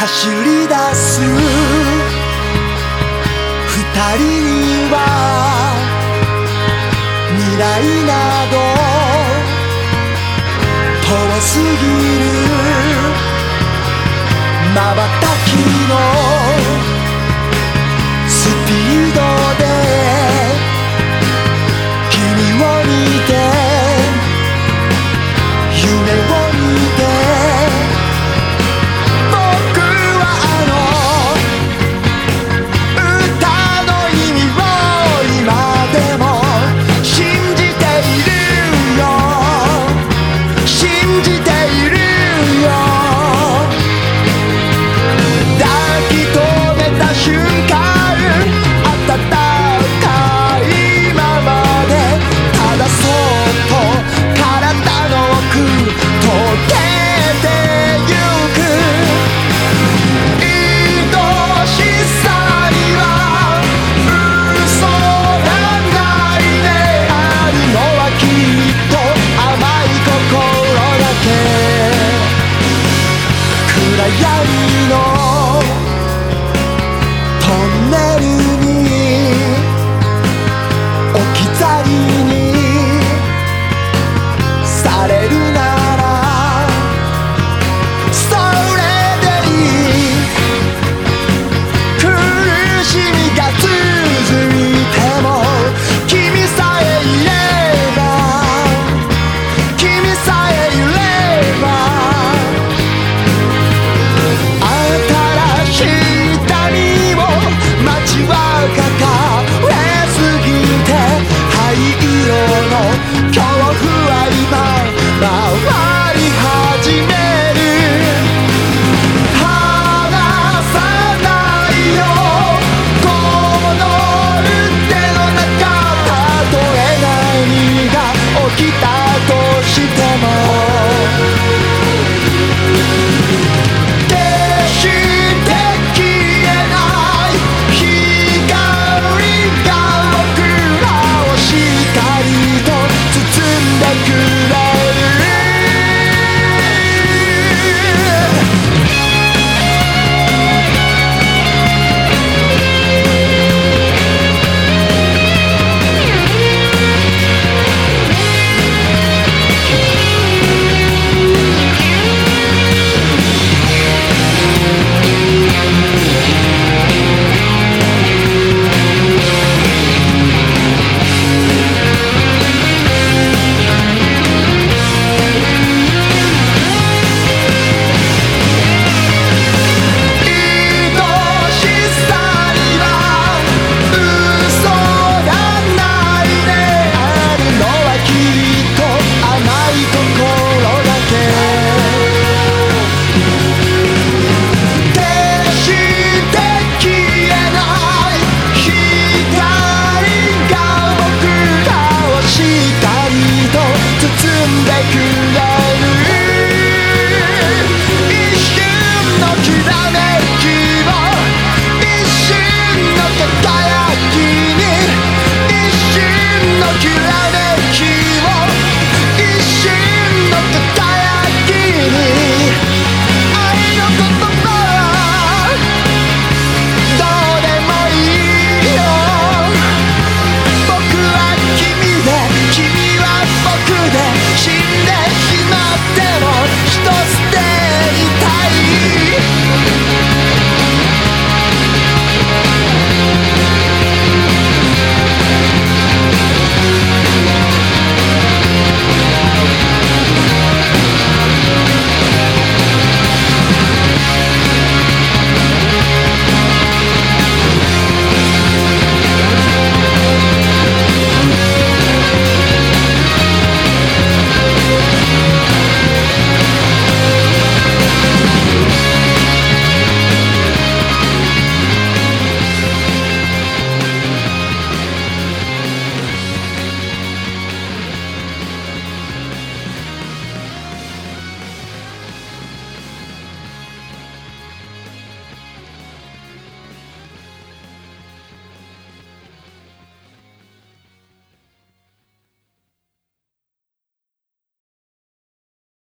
走り出す。二人には grande ideia. make you.